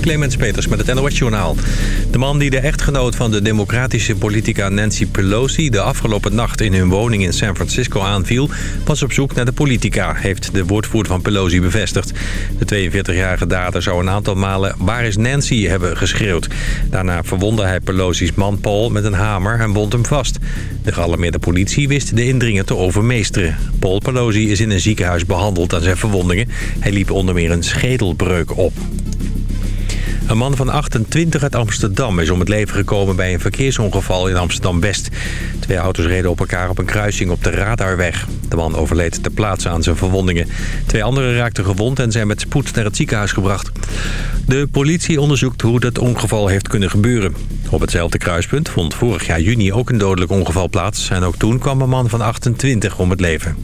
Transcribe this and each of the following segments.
Clemens Peters met het NOS-journaal. De man die de echtgenoot van de democratische politica Nancy Pelosi... de afgelopen nacht in hun woning in San Francisco aanviel... was op zoek naar de politica, heeft de woordvoerder van Pelosi bevestigd. De 42-jarige dader zou een aantal malen waar is Nancy hebben geschreeuwd. Daarna verwondde hij Pelosi's man Paul met een hamer en bond hem vast. De gealarmeerde politie wist de indringer te overmeesteren. Paul Pelosi is in een ziekenhuis behandeld aan zijn verwondingen. Hij liep onder meer een schedelbreuk op. Een man van 28 uit Amsterdam is om het leven gekomen bij een verkeersongeval in Amsterdam-West. Twee auto's reden op elkaar op een kruising op de Radarweg. De man overleed ter plaatse aan zijn verwondingen. Twee anderen raakten gewond en zijn met spoed naar het ziekenhuis gebracht. De politie onderzoekt hoe dat ongeval heeft kunnen gebeuren. Op hetzelfde kruispunt vond vorig jaar juni ook een dodelijk ongeval plaats. En ook toen kwam een man van 28 om het leven.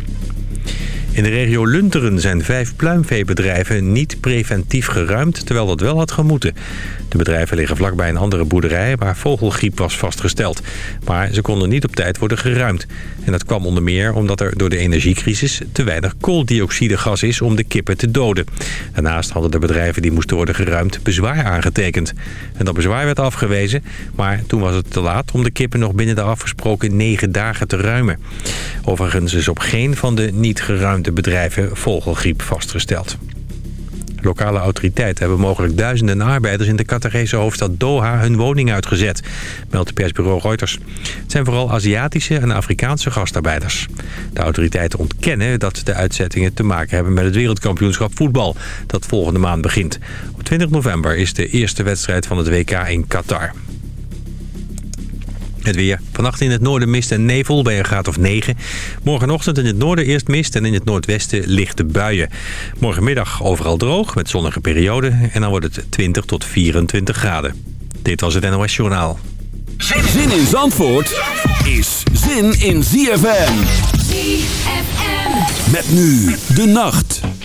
In de regio Lunteren zijn vijf pluimveebedrijven niet preventief geruimd... terwijl dat wel had gemoeten. De bedrijven liggen vlakbij een andere boerderij waar vogelgriep was vastgesteld. Maar ze konden niet op tijd worden geruimd. En dat kwam onder meer omdat er door de energiecrisis te weinig kooldioxidegas is om de kippen te doden. Daarnaast hadden de bedrijven die moesten worden geruimd bezwaar aangetekend. En dat bezwaar werd afgewezen, maar toen was het te laat om de kippen nog binnen de afgesproken negen dagen te ruimen. Overigens is op geen van de niet geruimde bedrijven vogelgriep vastgesteld. Lokale autoriteiten hebben mogelijk duizenden arbeiders in de Qatarese hoofdstad Doha hun woning uitgezet, meldt persbureau Reuters. Het zijn vooral Aziatische en Afrikaanse gastarbeiders. De autoriteiten ontkennen dat de uitzettingen te maken hebben met het wereldkampioenschap voetbal, dat volgende maand begint. Op 20 november is de eerste wedstrijd van het WK in Qatar. Het weer. Vannacht in het noorden mist en nevel bij een graad of 9. Morgenochtend in het noorden eerst mist en in het noordwesten lichte buien. Morgenmiddag overal droog met zonnige perioden. En dan wordt het 20 tot 24 graden. Dit was het NOS Journaal. Zin in Zandvoort is zin in ZFM. ZFM. Met nu de nacht.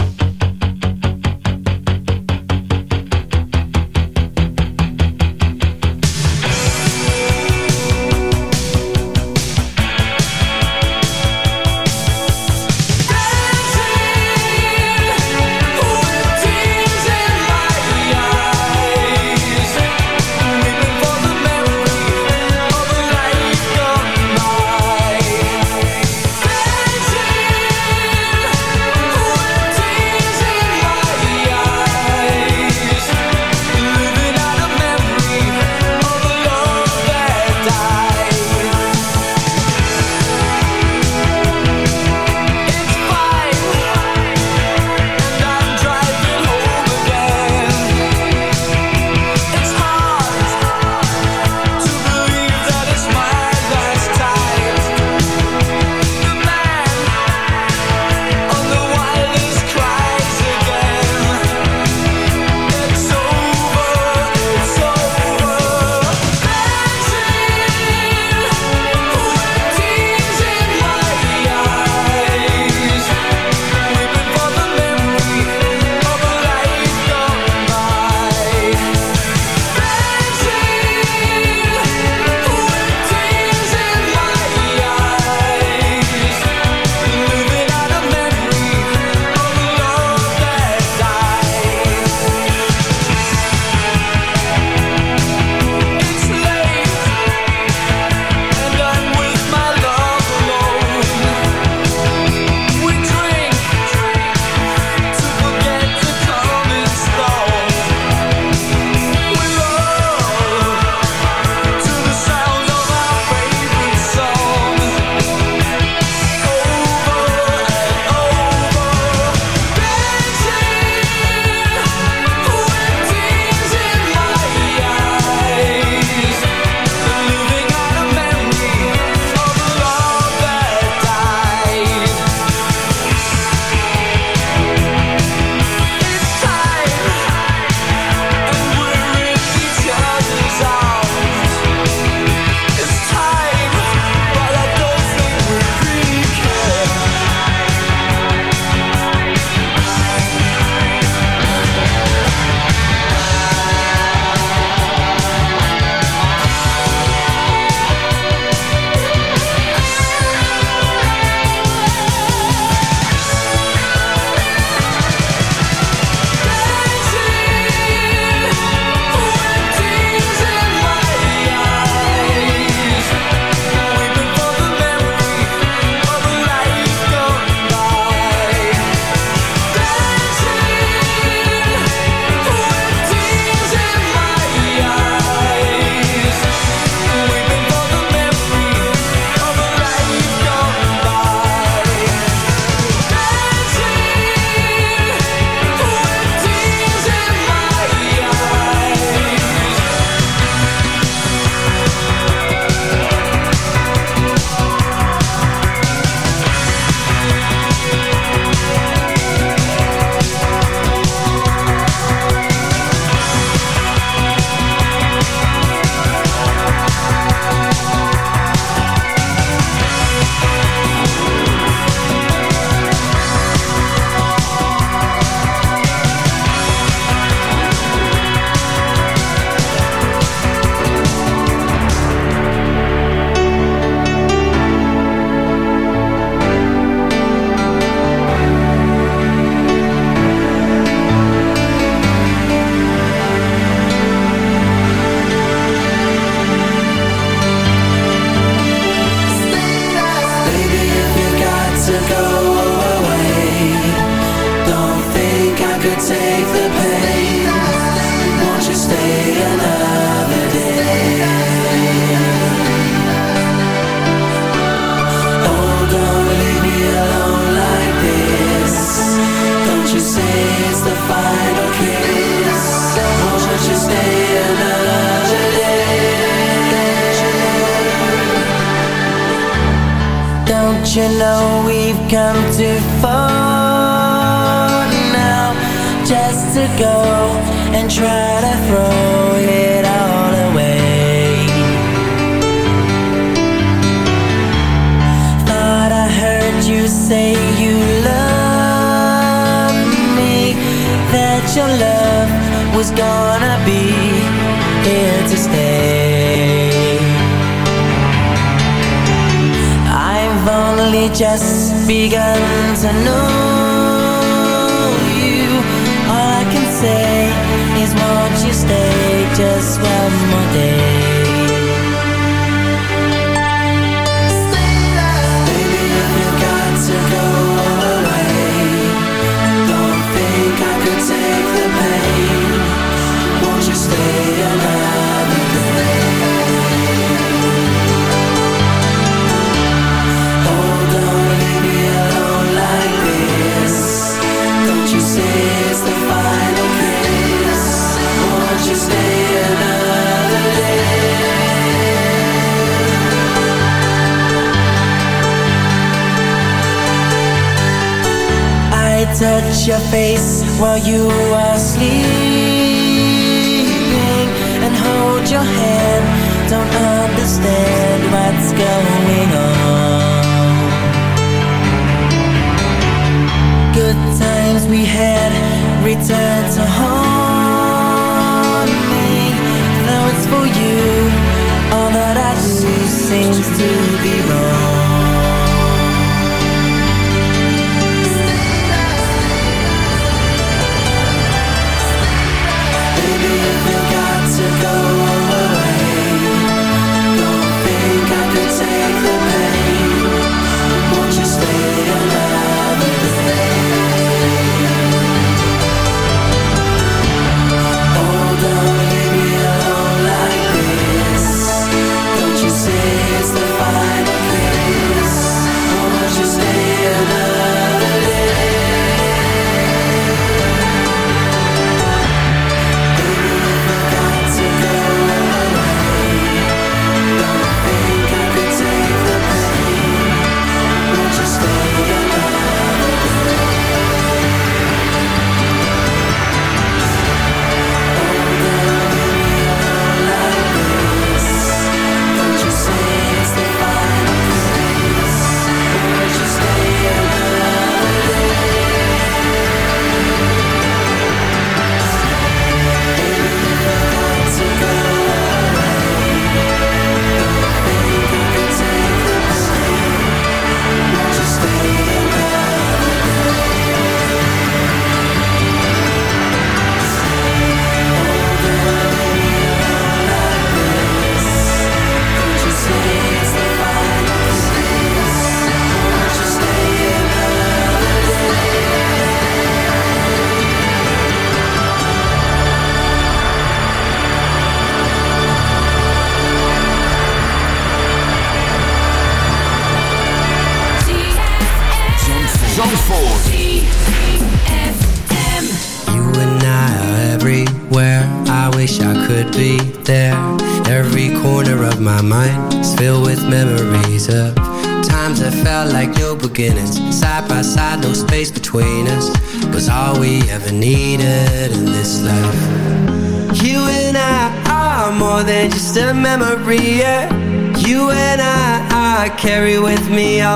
Face while you are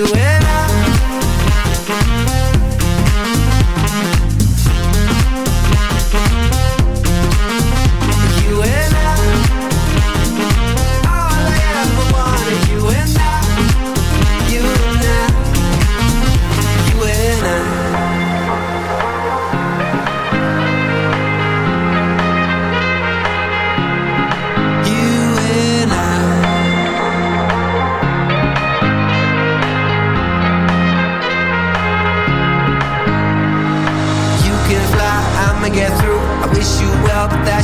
You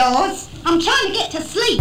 yours. I'm trying to get to sleep.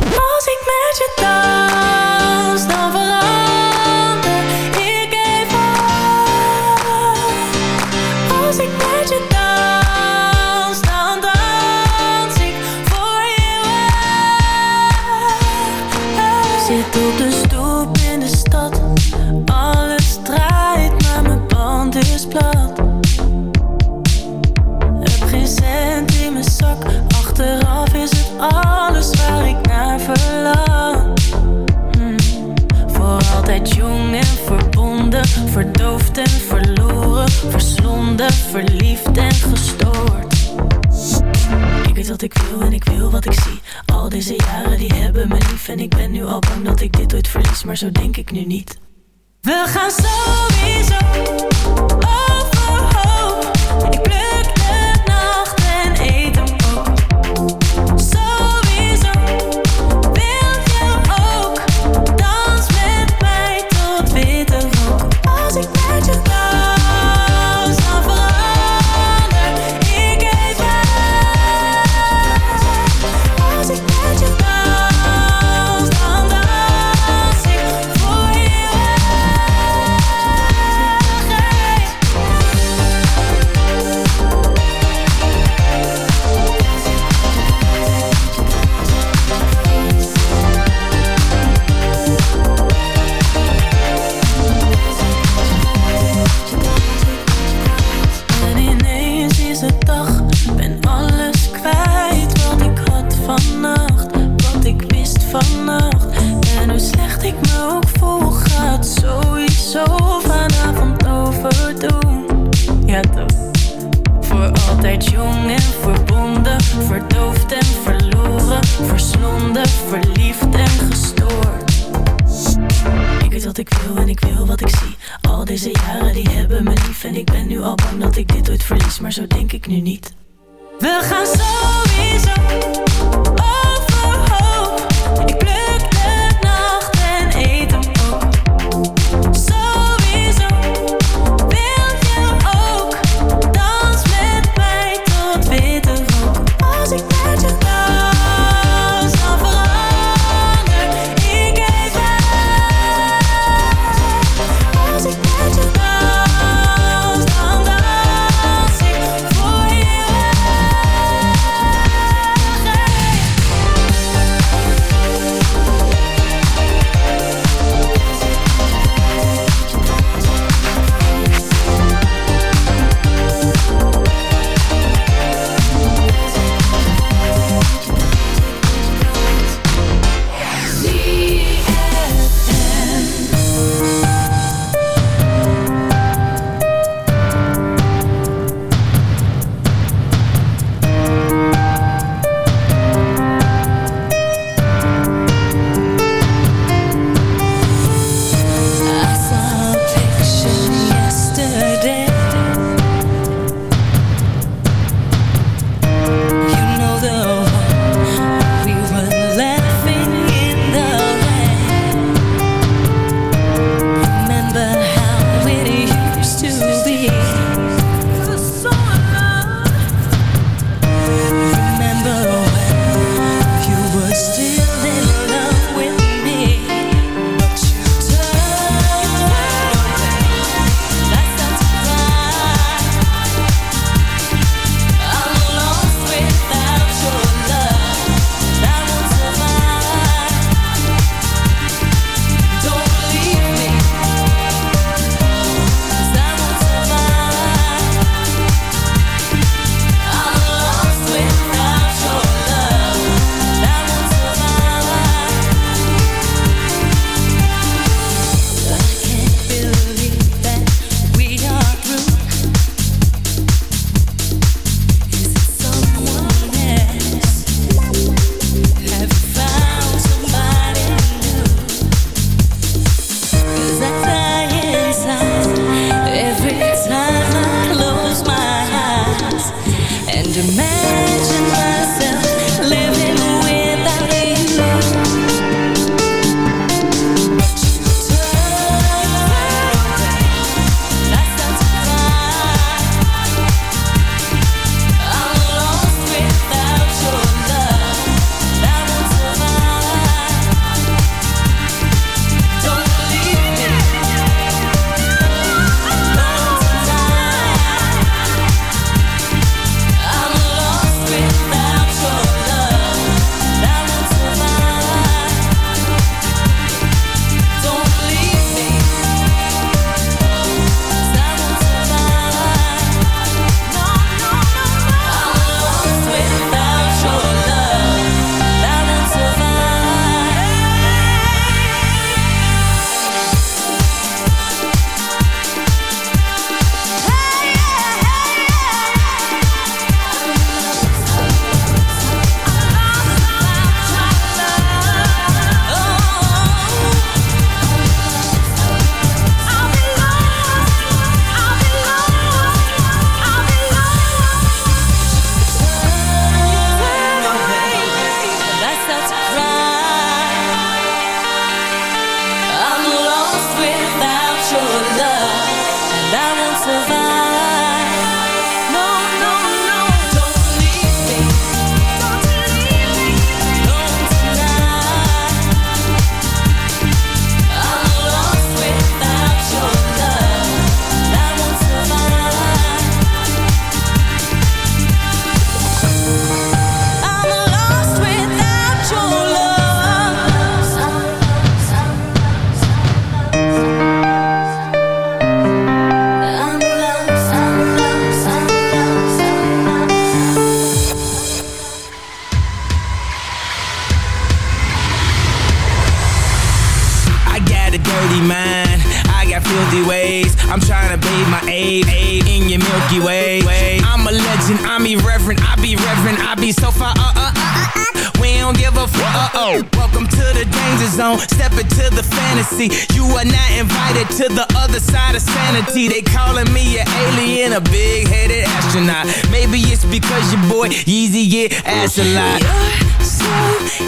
Yeezy get ass a lot. You're so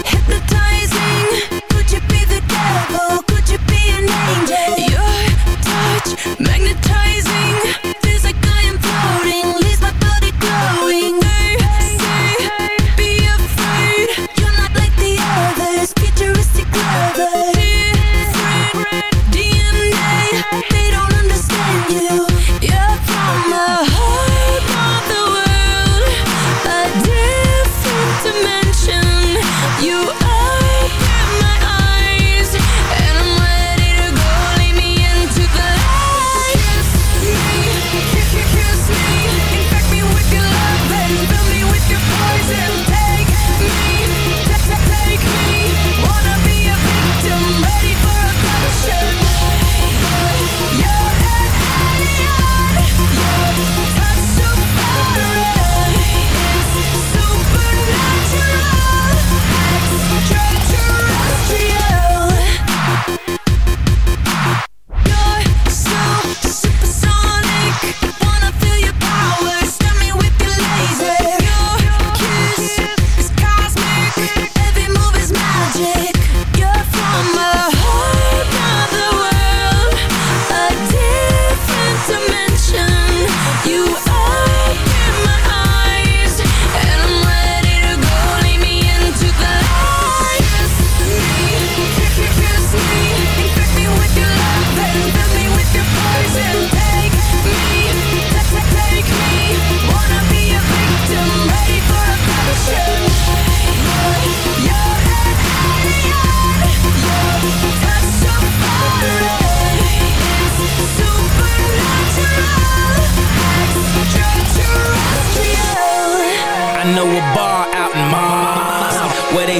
hypnotizing. Could you be the devil? Could you be an angel? Your touch magnetizing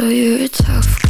So you're a tough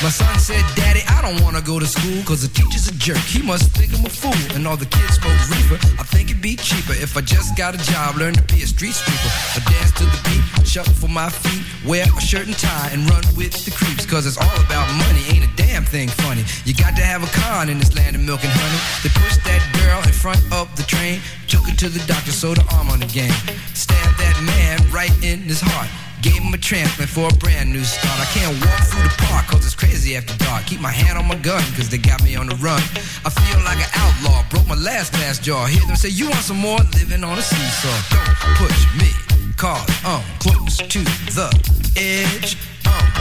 My son said, Daddy, I don't wanna go to school cause the teacher's a jerk. He must think I'm a fool and all the kids smoke reefer. I think it'd be cheaper if I just got a job, learn to be a street sweeper. I dance to the beat, shuffle for my feet, wear a shirt and tie and run with the creeps cause it's all about money, ain't a damn thing funny. You got to have a con in this land of milk and honey. They pushed that girl in front of the train, took her to the doctor, sewed her arm on the game. Stabbed that man right in his heart. Gave him a transplant for a brand new start. I can't walk through the park cause it's crazy after dark. Keep my hand on my gun cause they got me on the run. I feel like an outlaw, broke my last glass jaw. Hear them say, You want some more? Living on a seesaw. Don't push me, cause I'm close to the edge.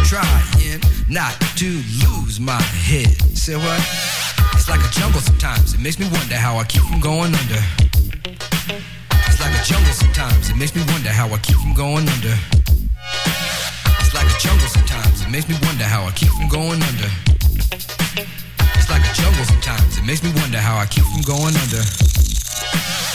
Trying not to lose my head. Say what? It's like a jungle sometimes. It makes me wonder how I keep from going under. It's like a jungle sometimes. It makes me wonder how I keep from going under. It's like a jungle sometimes. It makes me wonder how I keep from going under. It's like a jungle sometimes. It makes me wonder how I keep from going under.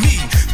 me,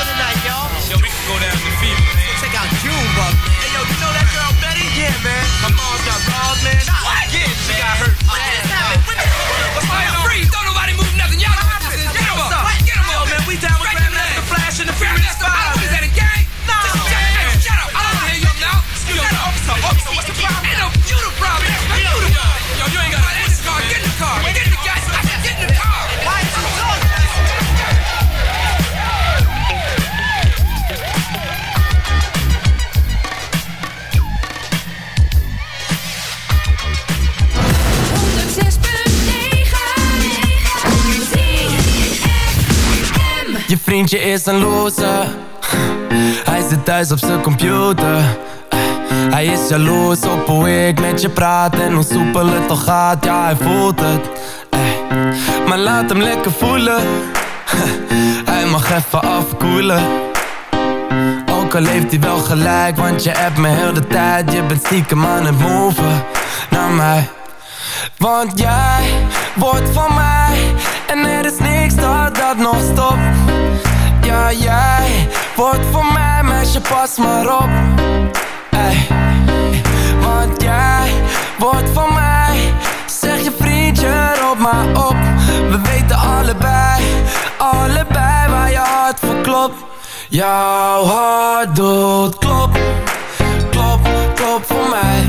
for the night, y'all? Yo, we can go down to the fever, man. Check out Junebug. Hey, yo, you know that girl Betty? Yeah, man. Her mom's got balls, man. What? Yeah, she got hurt. What just happened? What the What's going on? Freeze! Don't nobody move nothing. Y'all know what this is. Get him up. up? Get him Yo, up. man, we down with Break your Flash and the Furious. Five. What is that, a gang? No. Shut up. I don't hear you now. Yo, officer, officer, what's the problem? Ain't no you the problem. You the problem. Yo, you ain't got to in the car. Get in the car. Get in the gas. Je vriendje is een loser. Hij zit thuis op zijn computer. Hij is jaloers op hoe ik met je praat En hoe soepel het toch gaat, ja hij voelt het. Maar laat hem lekker voelen. Hij mag even afkoelen. Ook al heeft hij wel gelijk Want je hebt me heel de tijd. Je bent stiekem aan het move naar mij Want jij wordt van mij En er is niks dat dat nog stopt. Ja, jij wordt van mij Meisje, pas maar op. Ey. Want jij wordt van mij Zeg je vriendje, roep maar op. We weten allebei, allebei waar je hart voor klopt. Jouw hart doet klop, klop, klop voor mij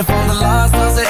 het einde van de laatste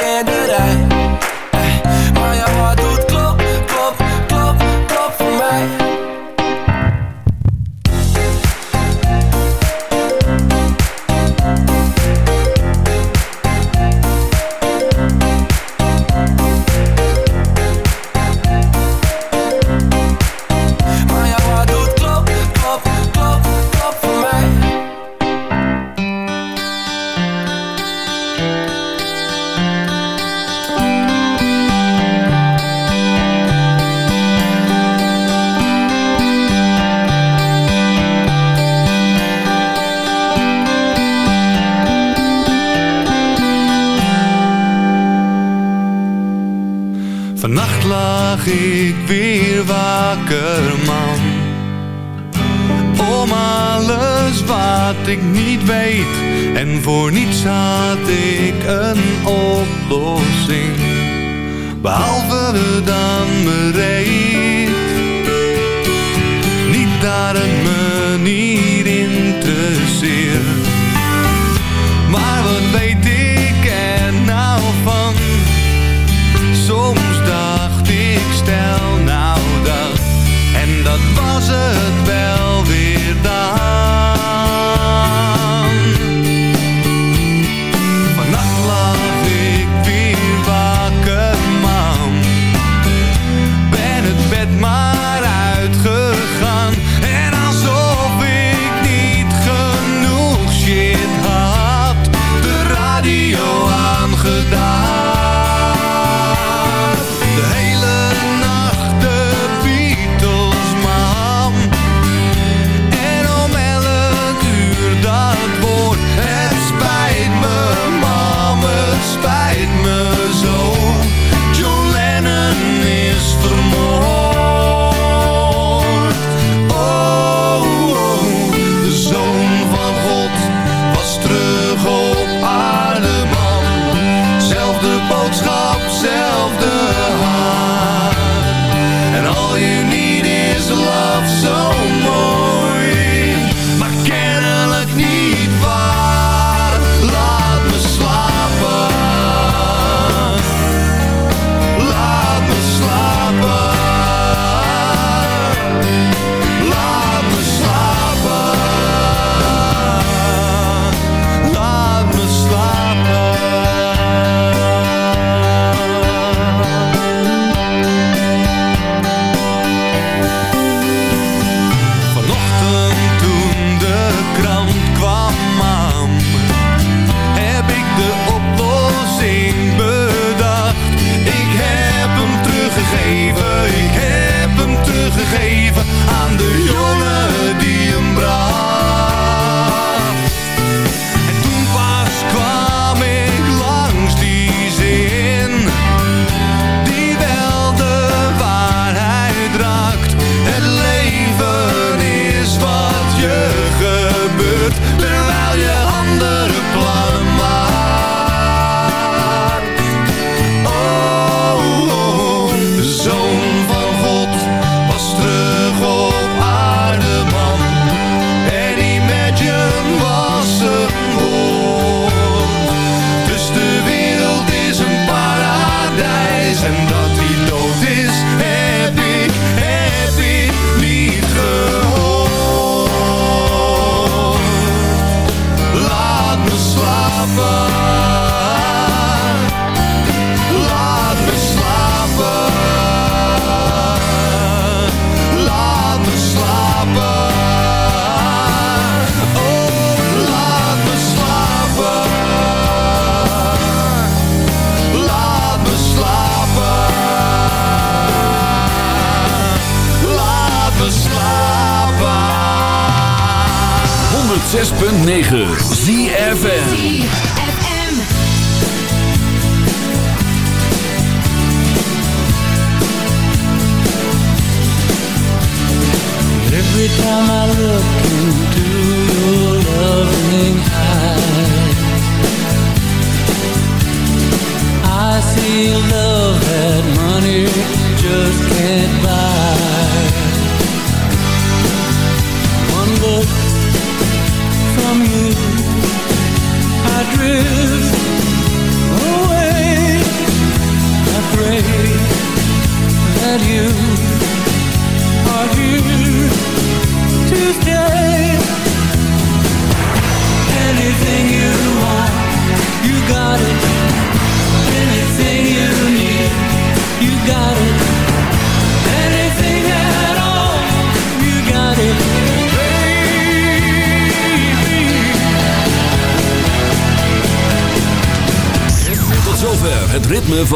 106.9